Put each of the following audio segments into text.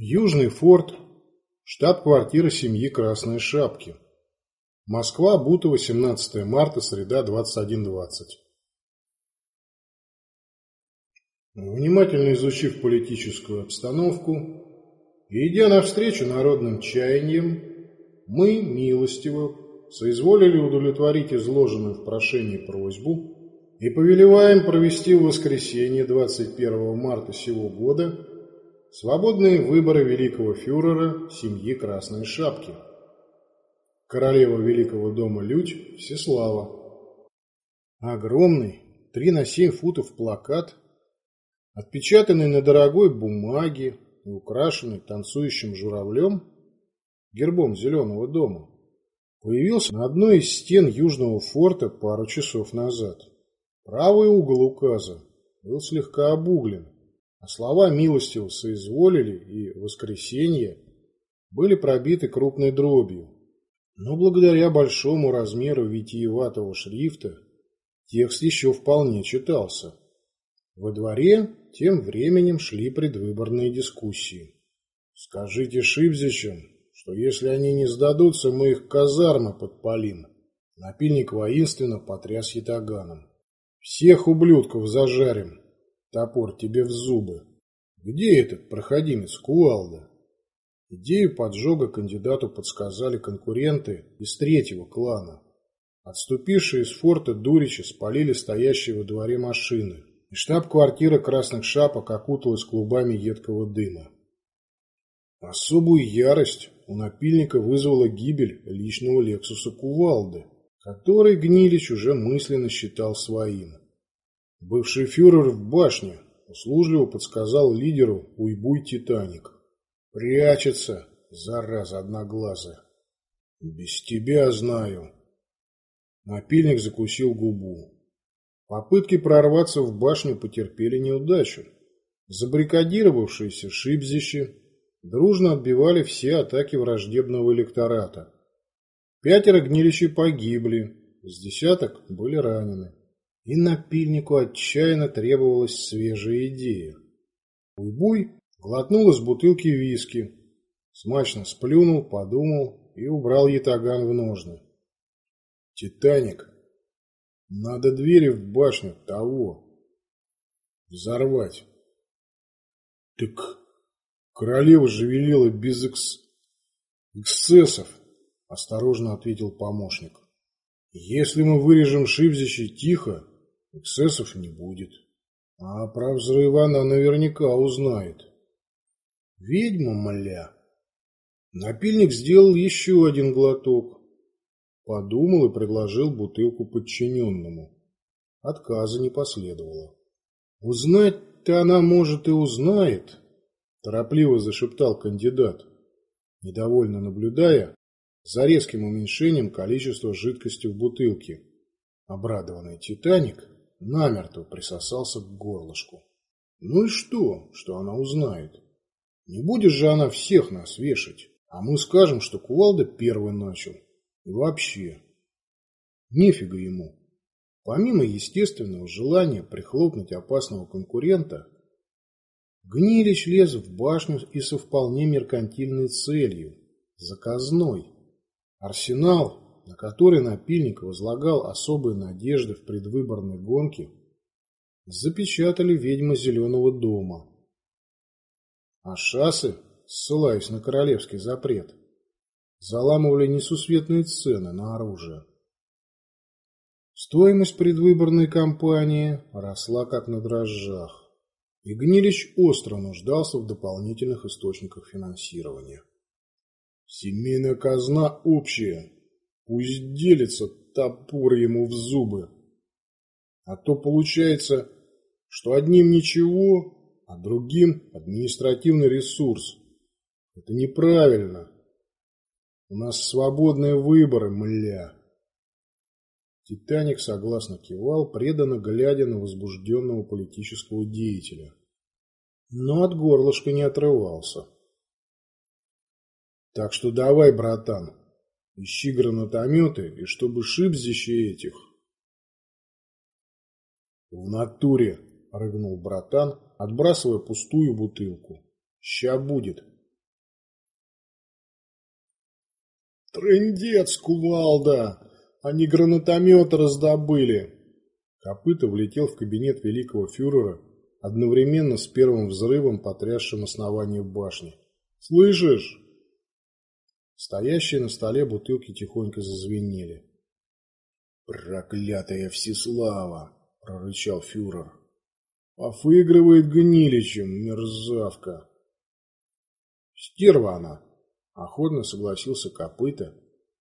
Южный форт, штаб-квартира семьи Красной Шапки. Москва, Бутово, 17 марта, среда, 21.20. Внимательно изучив политическую обстановку и идя навстречу народным чаяниям, мы, милостиво, соизволили удовлетворить изложенную в прошении просьбу и повелеваем провести в воскресенье 21 марта сего года Свободные выборы великого фюрера семьи Красной Шапки. Королева Великого дома Людь Всеслава. Огромный, 3 на 7 футов плакат, отпечатанный на дорогой бумаге и украшенный танцующим журавлем, гербом Зеленого дома, появился на одной из стен Южного форта пару часов назад. Правый угол указа был слегка обуглен, а слова милостиво соизволили и воскресенье были пробиты крупной дробью. Но благодаря большому размеру витиеватого шрифта текст еще вполне читался. Во дворе тем временем шли предвыборные дискуссии. «Скажите Шибзичам, что если они не сдадутся, мы их казармы подпалим». Напильник воинственно потряс ятаганом. «Всех ублюдков зажарим, Топор тебе в зубы. Где этот проходимец Кувалда? Идею поджога кандидату подсказали конкуренты из третьего клана. Отступившие из форта Дурича спалили стоящие во дворе машины, и штаб-квартира красных шапок окуталась клубами едкого дыма. Особую ярость у напильника вызвала гибель личного Лексуса Кувалды, который Гнилич уже мысленно считал своим. Бывший фюрер в башне услужливо подсказал лидеру «Уйбуй, Титаник». «Прячется, зараза одноглазая». «Без тебя знаю». Напильник закусил губу. Попытки прорваться в башню потерпели неудачу. Забрикадировавшиеся шибзищи дружно отбивали все атаки враждебного электората. Пятеро гнилищей погибли, с десяток были ранены и напильнику отчаянно требовалась свежая идея. Уйбуй глотнул из бутылки виски, смачно сплюнул, подумал и убрал ятаган в ножны. «Титаник! Надо двери в башню того взорвать!» «Так королева же велела без экс... эксцессов!» – осторожно ответил помощник. «Если мы вырежем Шибзичи тихо, Эксцессов не будет. А про взрыв она наверняка узнает. Ведьма, мля. Напильник сделал еще один глоток. Подумал и предложил бутылку подчиненному. Отказа не последовало. Узнать-то она, может, и узнает, торопливо зашептал кандидат, недовольно наблюдая за резким уменьшением количества жидкости в бутылке. Обрадованный Титаник намертво присосался к горлышку. Ну и что, что она узнает? Не будет же она всех нас вешать, а мы скажем, что Кувалда первый начал. И вообще, нефига ему. Помимо естественного желания прихлопнуть опасного конкурента, Гнилич лез в башню и со вполне меркантильной целью – заказной. Арсенал на который напильник возлагал особые надежды в предвыборной гонке, запечатали ведьмы Зеленого дома. А шассы, ссылаясь на королевский запрет, заламывали несусветные цены на оружие. Стоимость предвыборной кампании росла как на дрожжах, и Гнилищ остро нуждался в дополнительных источниках финансирования. Семейная казна общая, Пусть делится топор ему в зубы. А то получается, что одним ничего, а другим административный ресурс. Это неправильно. У нас свободные выборы, мля. Титаник согласно кивал, преданно глядя на возбужденного политического деятеля. Но от горлышка не отрывался. Так что давай, братан, Ищи гранатометы, и чтобы шибзище этих. В натуре, рыгнул братан, отбрасывая пустую бутылку. Ща будет. Трындец, кувалда! Они гранатомет раздобыли! Копыто влетел в кабинет великого фюрера одновременно с первым взрывом, потрясшим основание башни. «Слышишь?» Стоящие на столе бутылки тихонько зазвенели. «Проклятая Всеслава!» — прорычал фюрер. «Пофыгрывает гниличем, мерзавка!» «Стерва она!» — охотно согласился Копыта,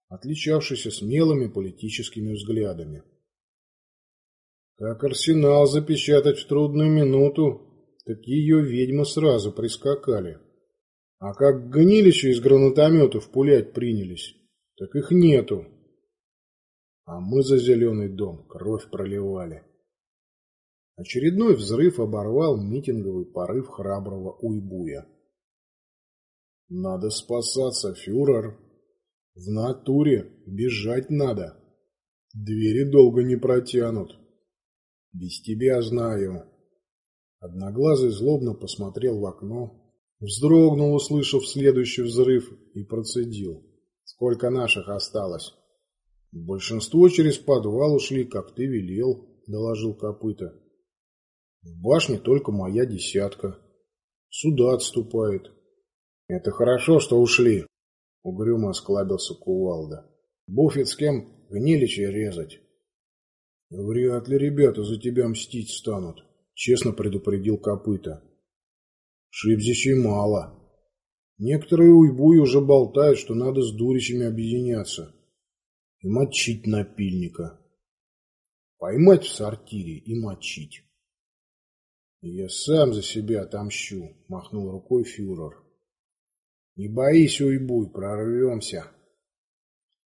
отличавшийся смелыми политическими взглядами. Как арсенал запечатать в трудную минуту, так ее ведьмы сразу прискакали. А как гнилище из гранатометов пулять принялись, так их нету. А мы за зеленый дом кровь проливали. Очередной взрыв оборвал митинговый порыв храброго уйбуя. Надо спасаться, фюрер. В натуре бежать надо. Двери долго не протянут. Без тебя знаю. Одноглазый злобно посмотрел в окно, вздрогнул, услышав следующий взрыв, и процедил. Сколько наших осталось? Большинство через подвал ушли, как ты велел, доложил копыта. В башне только моя десятка. Сюда отступает. Это хорошо, что ушли, угрюмо осклабился кувалда. Буфет с кем гниличей резать. «Вряд ли ребята за тебя мстить станут», — честно предупредил копыта. «Шибзичей мало. Некоторые уйбуи уже болтают, что надо с дурищами объединяться и мочить напильника. Поймать в сортире и мочить». «Я сам за себя отомщу», — махнул рукой фюрер. «Не боись, уйбуй, прорвемся».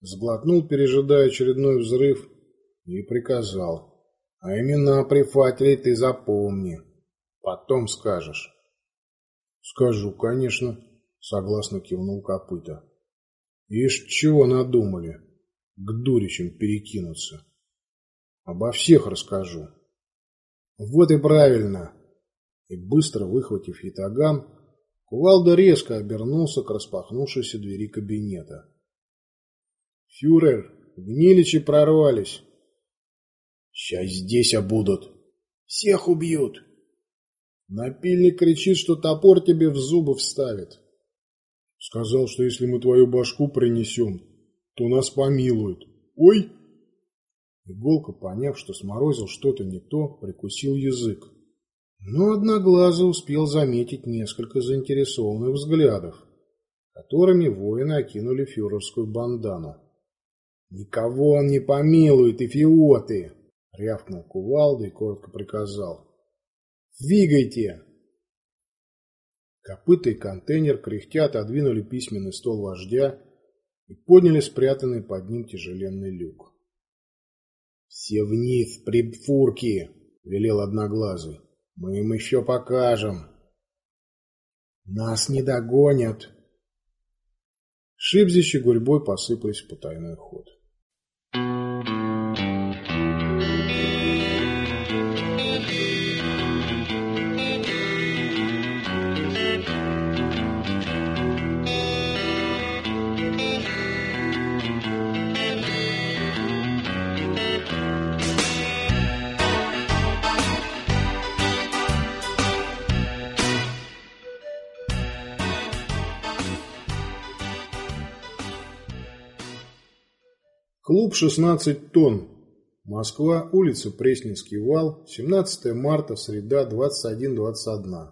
Сглотнул, пережидая очередной взрыв, и приказал. А имена прифателей ты запомни. Потом скажешь. Скажу, конечно, согласно кивнул копыта. Ишь, чего надумали? К дурищам перекинуться. Обо всех расскажу. Вот и правильно. И быстро выхватив ятаган, Кувалда резко обернулся к распахнувшейся двери кабинета. «Фюрер, гниличи прорвались. Сейчас здесь обудут. Всех убьют. Напильник кричит, что топор тебе в зубы вставит. Сказал, что если мы твою башку принесем, то нас помилуют. Ой! Иголка, поняв, что сморозил что-то не то, прикусил язык. Но Одноглазый успел заметить несколько заинтересованных взглядов, которыми воины окинули фюрерскую бандану. «Никого он не помилует, эфиоты!» Рявкнул кувалда и коротко приказал. «Двигайте!» Копыта и контейнер кряхтя отодвинули письменный стол вождя и подняли спрятанный под ним тяжеленный люк. «Все вниз, прибфурки!» — велел Одноглазый. «Мы им еще покажем!» «Нас не догонят!» Шибзище гурьбой посыпались в потайной ход. Клуб «16 тонн». Москва, улица Пресненский вал, 17 марта, среда, 21.21.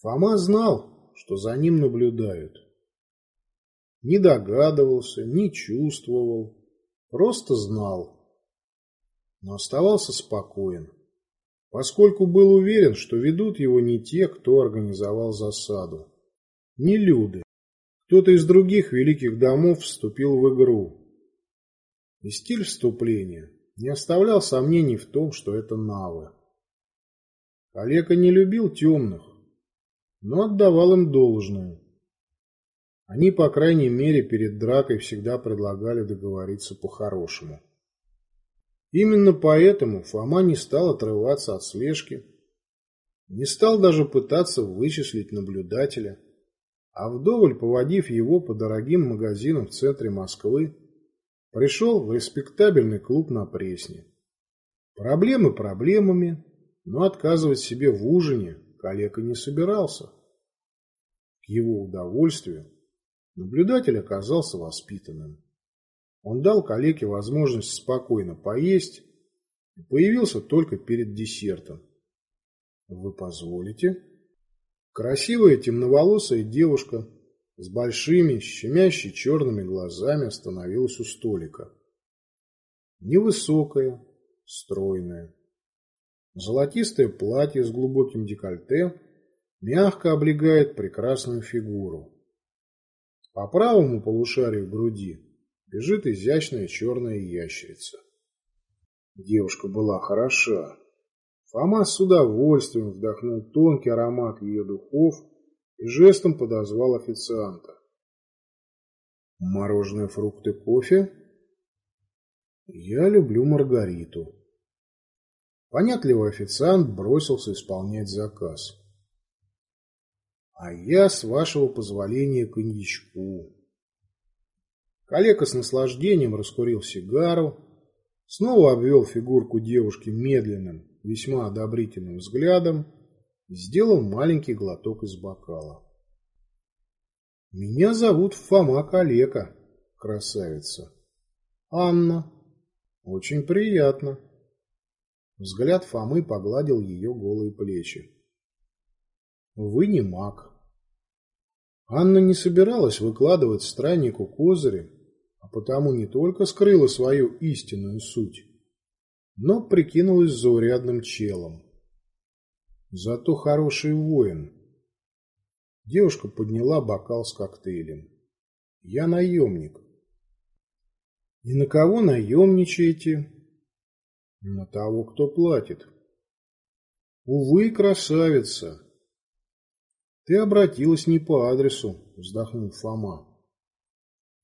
Фома знал, что за ним наблюдают. Не догадывался, не чувствовал, просто знал. Но оставался спокоен, поскольку был уверен, что ведут его не те, кто организовал засаду. Не люди. Кто-то из других великих домов вступил в игру и стиль вступления не оставлял сомнений в том, что это навы. Олега не любил темных, но отдавал им должное. Они, по крайней мере, перед дракой всегда предлагали договориться по-хорошему. Именно поэтому Фома не стал отрываться от слежки, не стал даже пытаться вычислить наблюдателя, а вдоволь поводив его по дорогим магазинам в центре Москвы, пришел в респектабельный клуб на Пресне. Проблемы проблемами, но отказывать себе в ужине коллега не собирался. К его удовольствию наблюдатель оказался воспитанным. Он дал коллеге возможность спокойно поесть и появился только перед десертом. «Вы позволите?» Красивая темноволосая девушка с большими, щемящими черными глазами остановилась у столика. Невысокая, стройная. Золотистое платье с глубоким декольте мягко облегает прекрасную фигуру. По правому полушарию груди бежит изящная черная ящерица. Девушка была хороша. Фома с удовольствием вдохнул тонкий аромат ее духов и жестом подозвал официанта. «Мороженое, фрукты, кофе?» «Я люблю Маргариту». Понятливый официант бросился исполнять заказ. «А я, с вашего позволения, коньячку». Коллега с наслаждением раскурил сигару, снова обвел фигурку девушки медленным, весьма одобрительным взглядом сделал маленький глоток из бокала. «Меня зовут Фома Калека, красавица. Анна. Очень приятно». Взгляд Фомы погладил ее голые плечи. «Вы не маг». Анна не собиралась выкладывать страннику козыри, а потому не только скрыла свою истинную суть, но прикинулась заурядным челом. Зато хороший воин. Девушка подняла бокал с коктейлем. Я наемник. И на кого наемничаете? На того, кто платит. Увы, красавица. Ты обратилась не по адресу, вздохнул Фома.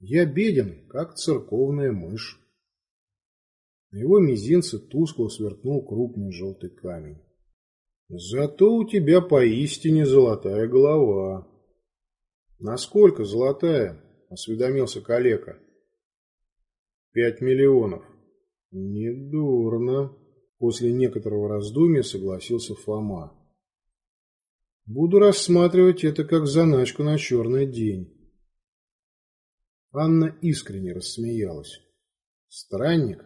Я беден, как церковная мышь. На его мизинце тускло сверкнул крупный желтый камень. Зато у тебя поистине золотая голова. Насколько золотая? Осведомился калека. Пять миллионов. Недурно. После некоторого раздумья согласился Фома. Буду рассматривать это как заначку на черный день. Анна искренне рассмеялась. Странник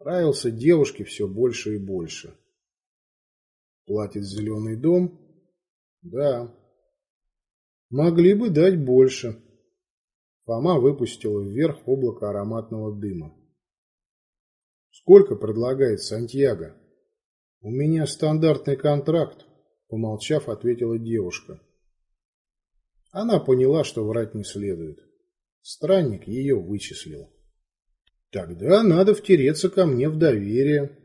Нравился девушке все больше и больше. Платит зеленый дом? Да. Могли бы дать больше. Фома выпустила вверх облако ароматного дыма. Сколько предлагает Сантьяго? У меня стандартный контракт, помолчав, ответила девушка. Она поняла, что врать не следует. Странник ее вычислил. Тогда надо втереться ко мне в доверие,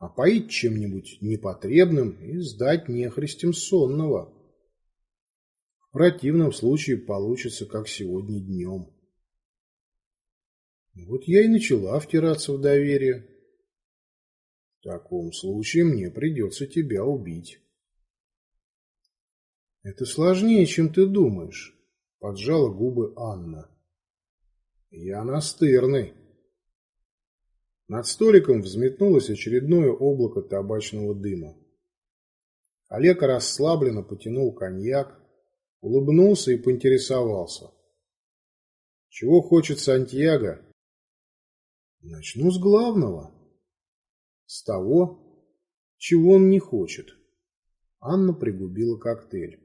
опоить чем-нибудь непотребным и сдать нехристем сонного. В противном случае получится, как сегодня днем. Вот я и начала втираться в доверие. В таком случае мне придется тебя убить. Это сложнее, чем ты думаешь, поджала губы Анна. Я настырный. Над столиком взметнулось очередное облако табачного дыма. Олег расслабленно потянул коньяк, улыбнулся и поинтересовался. Чего хочет Сантьяго? Начну с главного. С того, чего он не хочет. Анна пригубила коктейль.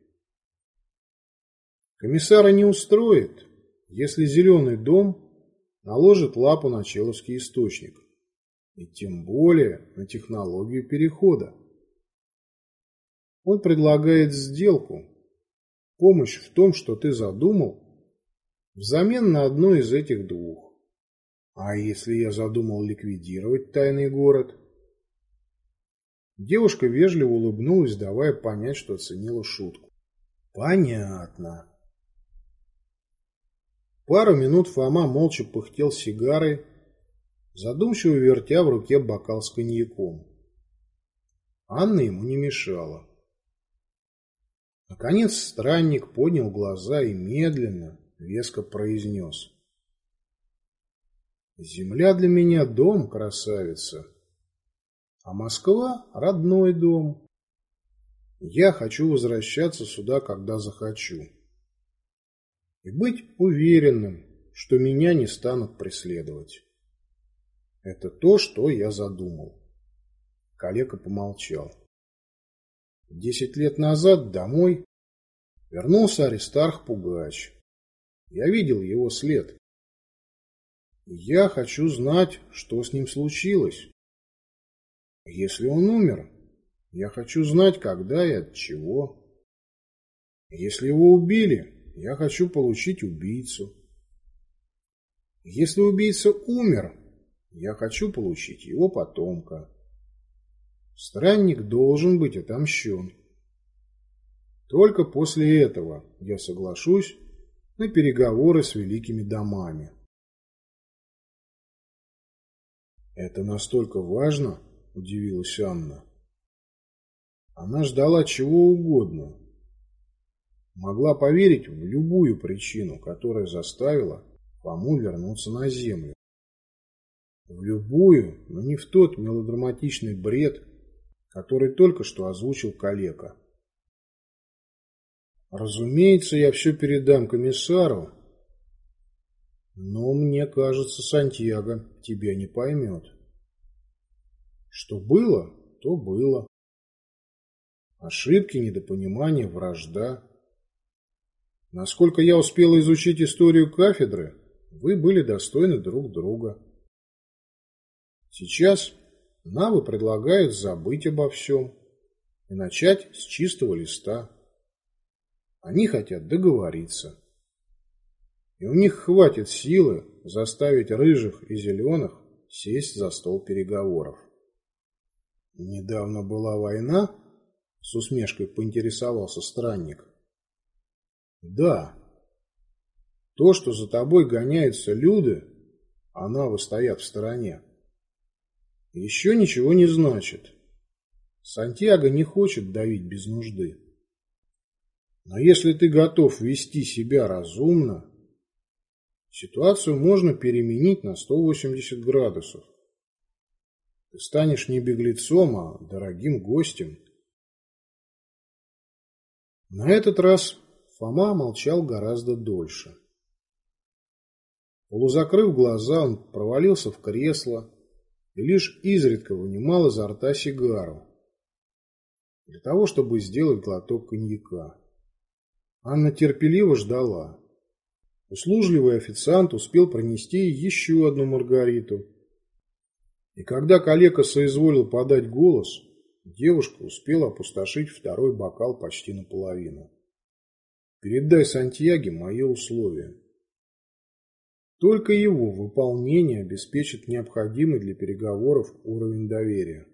Комиссара не устроит, если зеленый дом наложит лапу на человский источник и тем более на технологию перехода. Он предлагает сделку, помощь в том, что ты задумал, взамен на одно из этих двух. А если я задумал ликвидировать тайный город? Девушка вежливо улыбнулась, давая понять, что оценила шутку. Понятно. Пару минут Фома молча пыхтел сигарой, задумчиво вертя в руке бокал с коньяком. Анна ему не мешала. Наконец странник поднял глаза и медленно, веско произнес. «Земля для меня дом, красавица, а Москва — родной дом. Я хочу возвращаться сюда, когда захочу. И быть уверенным, что меня не станут преследовать. Это то, что я задумал. Калека помолчал. Десять лет назад домой вернулся Аристарх Пугач. Я видел его след. Я хочу знать, что с ним случилось. Если он умер, я хочу знать, когда и от чего. Если его убили, я хочу получить убийцу. Если убийца умер, я хочу получить его потомка. Странник должен быть отомщен. Только после этого я соглашусь на переговоры с великими домами. «Это настолько важно?» – удивилась Анна. Она ждала чего угодно. Могла поверить в любую причину, которая заставила Фому вернуться на землю. В любую, но не в тот мелодраматичный бред, который только что озвучил калека. Разумеется, я все передам комиссару, но мне кажется, Сантьяго тебя не поймет. Что было, то было. Ошибки, недопонимание, вражда. Насколько я успел изучить историю кафедры, вы были достойны друг друга. Сейчас Навы предлагают забыть обо всем и начать с чистого листа. Они хотят договориться. И у них хватит силы заставить рыжих и зеленых сесть за стол переговоров. Недавно была война, с усмешкой поинтересовался странник. Да. То, что за тобой гоняются люди, а навы стоят в стороне, еще ничего не значит. Сантьяго не хочет давить без нужды. Но если ты готов вести себя разумно, ситуацию можно переменить на 180 градусов. Ты станешь не беглецом, а дорогим гостем. На этот раз Фома молчал гораздо дольше. Полузакрыв глаза, он провалился в кресло, и лишь изредка вынимал изо рта сигару для того, чтобы сделать глоток коньяка. Анна терпеливо ждала. Услужливый официант успел принести еще одну маргариту. И когда калека соизволил подать голос, девушка успела опустошить второй бокал почти наполовину. «Передай Сантьяге мое условие», только его выполнение обеспечит необходимый для переговоров уровень доверия.